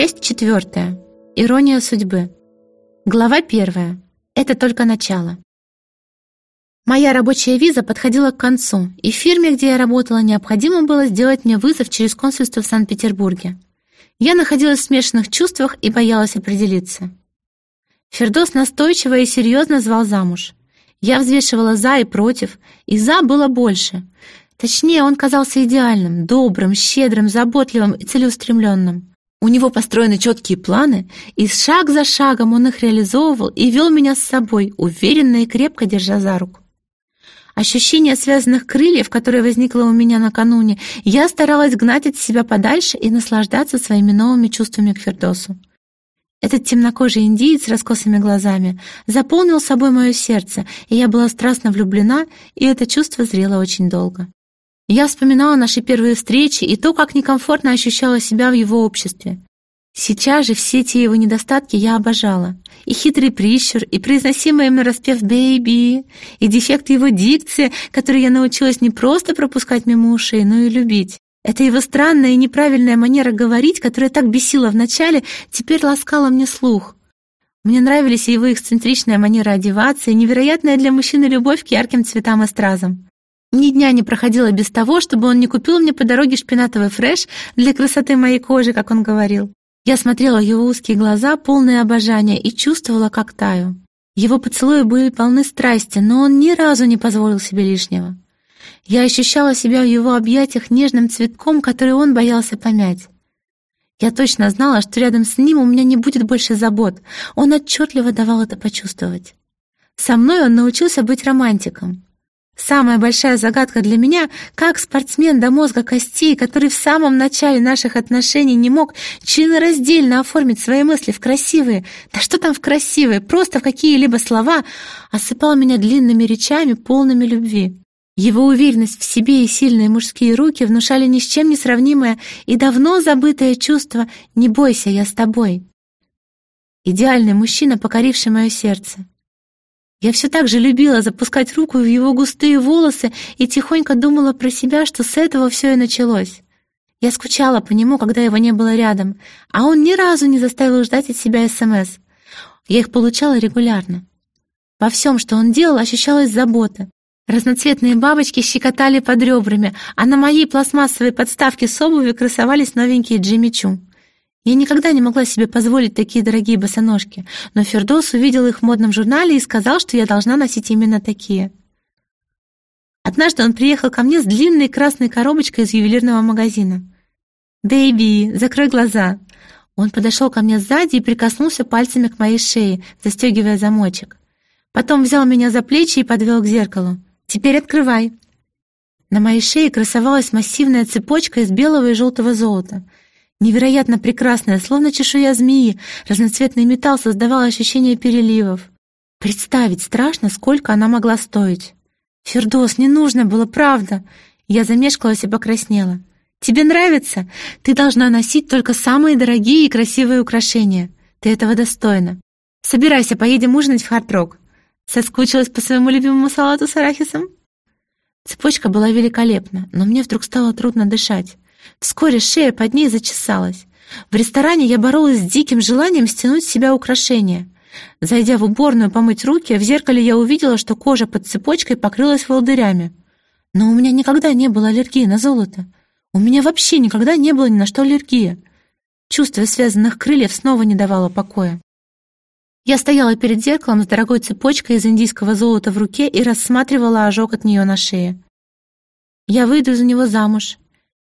Часть четвертая. Ирония судьбы. Глава первая. Это только начало. Моя рабочая виза подходила к концу, и в фирме, где я работала, необходимо было сделать мне вызов через консульство в Санкт-Петербурге. Я находилась в смешанных чувствах и боялась определиться. Фердос настойчиво и серьезно звал замуж. Я взвешивала «за» и «против», и «за» было больше. Точнее, он казался идеальным, добрым, щедрым, заботливым и целеустремленным. У него построены четкие планы, и шаг за шагом он их реализовывал и вел меня с собой, уверенно и крепко держа за руку. Ощущение связанных крыльев, которое возникло у меня накануне, я старалась гнать от себя подальше и наслаждаться своими новыми чувствами к Фердосу. Этот темнокожий индиец с раскосыми глазами заполнил собой мое сердце, и я была страстно влюблена, и это чувство зрело очень долго. Я вспоминала наши первые встречи и то, как некомфортно ощущала себя в его обществе. Сейчас же все те его недостатки я обожала. И хитрый прищур, и произносимый им нараспев «бэйби», и дефект его дикции, который я научилась не просто пропускать мимо ушей, но и любить. Это его странная и неправильная манера говорить, которая так бесила вначале, теперь ласкала мне слух. Мне нравились его эксцентричная манера одеваться и невероятная для мужчины любовь к ярким цветам и стразам. Ни дня не проходило без того, чтобы он не купил мне по дороге шпинатовый фреш для красоты моей кожи, как он говорил. Я смотрела его узкие глаза, полные обожания, и чувствовала, как таю. Его поцелуи были полны страсти, но он ни разу не позволил себе лишнего. Я ощущала себя в его объятиях нежным цветком, который он боялся помять. Я точно знала, что рядом с ним у меня не будет больше забот. Он отчетливо давал это почувствовать. Со мной он научился быть романтиком. Самая большая загадка для меня, как спортсмен до мозга костей, который в самом начале наших отношений не мог членораздельно оформить свои мысли в красивые, да что там в красивые, просто в какие-либо слова, осыпал меня длинными речами, полными любви. Его уверенность в себе и сильные мужские руки внушали ни с чем не сравнимое и давно забытое чувство «не бойся, я с тобой». Идеальный мужчина, покоривший мое сердце. Я все так же любила запускать руку в его густые волосы и тихонько думала про себя, что с этого все и началось. Я скучала по нему, когда его не было рядом, а он ни разу не заставил ждать от себя СМС. Я их получала регулярно. Во всем, что он делал, ощущалась забота. Разноцветные бабочки щекотали под ребрами, а на моей пластмассовой подставке с обувью красовались новенькие Джимми Чу. Я никогда не могла себе позволить такие дорогие босоножки, но Фердос увидел их в модном журнале и сказал, что я должна носить именно такие. Однажды он приехал ко мне с длинной красной коробочкой из ювелирного магазина. «Бэйби, закрой глаза!» Он подошел ко мне сзади и прикоснулся пальцами к моей шее, застегивая замочек. Потом взял меня за плечи и подвел к зеркалу. «Теперь открывай!» На моей шее красовалась массивная цепочка из белого и желтого золота — Невероятно прекрасная, словно чешуя змеи, разноцветный металл создавал ощущение переливов. Представить страшно, сколько она могла стоить. «Фердос, не нужно было, правда!» Я замешкалась и покраснела. «Тебе нравится? Ты должна носить только самые дорогие и красивые украшения. Ты этого достойна. Собирайся, поедем ужинать в Хард-Рок». Соскучилась по своему любимому салату с арахисом? Цепочка была великолепна, но мне вдруг стало трудно дышать. Вскоре шея под ней зачесалась. В ресторане я боролась с диким желанием стянуть с себя украшения. Зайдя в уборную помыть руки, в зеркале я увидела, что кожа под цепочкой покрылась волдырями. Но у меня никогда не было аллергии на золото. У меня вообще никогда не было ни на что аллергии. Чувство связанных крыльев снова не давало покоя. Я стояла перед зеркалом с дорогой цепочкой из индийского золота в руке и рассматривала ожог от нее на шее. Я выйду за него замуж,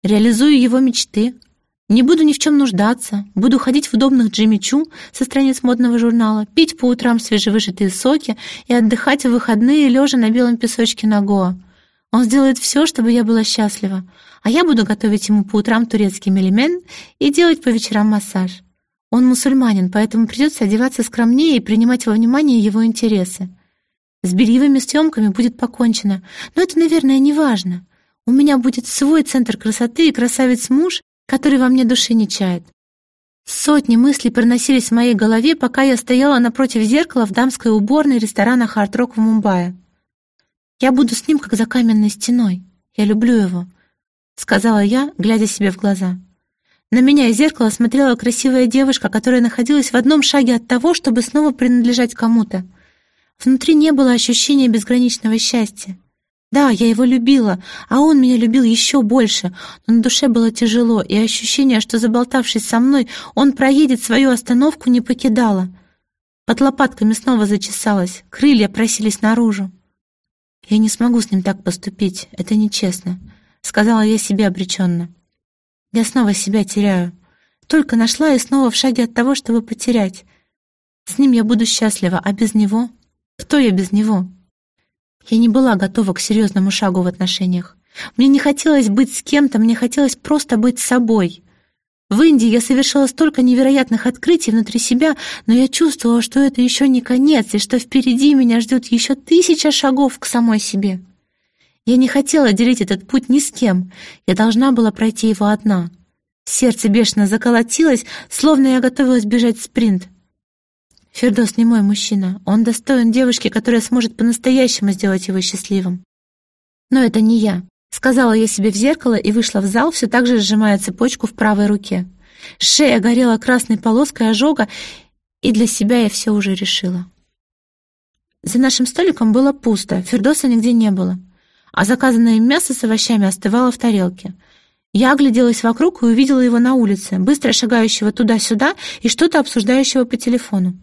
реализую его мечты, не буду ни в чем нуждаться, буду ходить в удобных Джимми Чу со страниц модного журнала, пить по утрам свежевыжатые соки и отдыхать в выходные, лежа на белом песочке на Гоа. Он сделает все, чтобы я была счастлива, а я буду готовить ему по утрам турецкий мелемен и делать по вечерам массаж. Он мусульманин, поэтому придется одеваться скромнее и принимать во внимание его интересы. С бельевыми съемками будет покончено, но это, наверное, не важно. У меня будет свой центр красоты и красавец-муж, который во мне души не чает. Сотни мыслей проносились в моей голове, пока я стояла напротив зеркала в дамской уборной ресторана «Хард-Рок» в Мумбаи. «Я буду с ним, как за каменной стеной. Я люблю его», — сказала я, глядя себе в глаза. На меня из зеркала смотрела красивая девушка, которая находилась в одном шаге от того, чтобы снова принадлежать кому-то. Внутри не было ощущения безграничного счастья. Да, я его любила, а он меня любил еще больше, но на душе было тяжело, и ощущение, что, заболтавшись со мной, он проедет свою остановку, не покидало. Под лопатками снова зачесалось, крылья просились наружу. «Я не смогу с ним так поступить, это нечестно», — сказала я себе обреченно. «Я снова себя теряю. Только нашла и снова в шаге от того, чтобы потерять. С ним я буду счастлива, а без него? Кто я без него?» Я не была готова к серьезному шагу в отношениях. Мне не хотелось быть с кем-то, мне хотелось просто быть собой. В Индии я совершила столько невероятных открытий внутри себя, но я чувствовала, что это еще не конец, и что впереди меня ждет еще тысяча шагов к самой себе. Я не хотела делить этот путь ни с кем, я должна была пройти его одна. Сердце бешено заколотилось, словно я готовилась бежать спринт. Фердос не мой мужчина. Он достоин девушки, которая сможет по-настоящему сделать его счастливым. Но это не я. Сказала я себе в зеркало и вышла в зал, все так же сжимая цепочку в правой руке. Шея горела красной полоской ожога, и для себя я все уже решила. За нашим столиком было пусто, Фердоса нигде не было, а заказанное мясо с овощами остывало в тарелке. Я огляделась вокруг и увидела его на улице, быстро шагающего туда-сюда и что-то обсуждающего по телефону.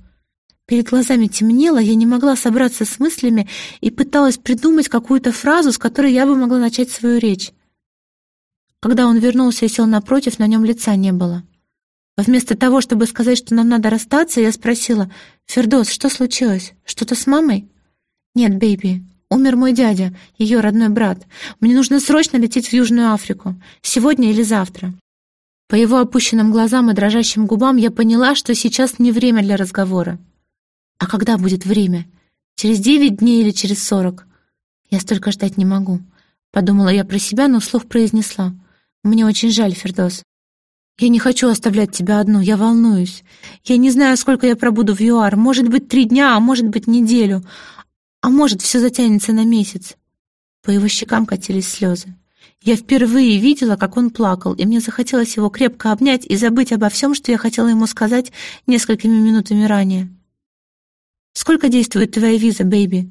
Перед глазами темнело, я не могла собраться с мыслями и пыталась придумать какую-то фразу, с которой я бы могла начать свою речь. Когда он вернулся и сел напротив, на нем лица не было. Вместо того, чтобы сказать, что нам надо расстаться, я спросила, «Фердос, что случилось? Что-то с мамой?» «Нет, бейби, умер мой дядя, ее родной брат. Мне нужно срочно лететь в Южную Африку. Сегодня или завтра». По его опущенным глазам и дрожащим губам я поняла, что сейчас не время для разговора. А когда будет время? Через девять дней или через сорок? Я столько ждать не могу. Подумала я про себя, но вслух произнесла. Мне очень жаль, Фердос. Я не хочу оставлять тебя одну, я волнуюсь. Я не знаю, сколько я пробуду в ЮАР. Может быть, три дня, а может быть, неделю. А может, все затянется на месяц. По его щекам катились слезы. Я впервые видела, как он плакал, и мне захотелось его крепко обнять и забыть обо всем, что я хотела ему сказать несколькими минутами ранее. «Сколько действует твоя виза, бэйби?»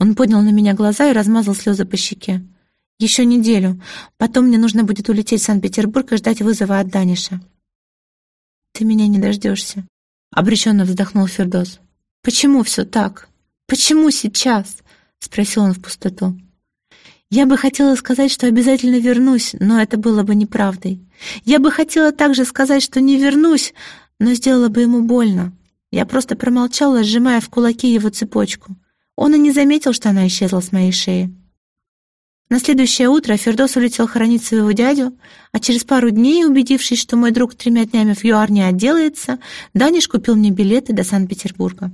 Он поднял на меня глаза и размазал слезы по щеке. «Еще неделю. Потом мне нужно будет улететь в Санкт-Петербург и ждать вызова от Даниша». «Ты меня не дождешься», — обреченно вздохнул Фердос. «Почему все так? Почему сейчас?» — спросил он в пустоту. Я бы хотела сказать, что обязательно вернусь, но это было бы неправдой. Я бы хотела также сказать, что не вернусь, но сделала бы ему больно. Я просто промолчала, сжимая в кулаки его цепочку. Он и не заметил, что она исчезла с моей шеи. На следующее утро Фердос улетел хоронить своего дядю, а через пару дней, убедившись, что мой друг тремя днями в ЮАР не отделается, Даниш купил мне билеты до Санкт-Петербурга.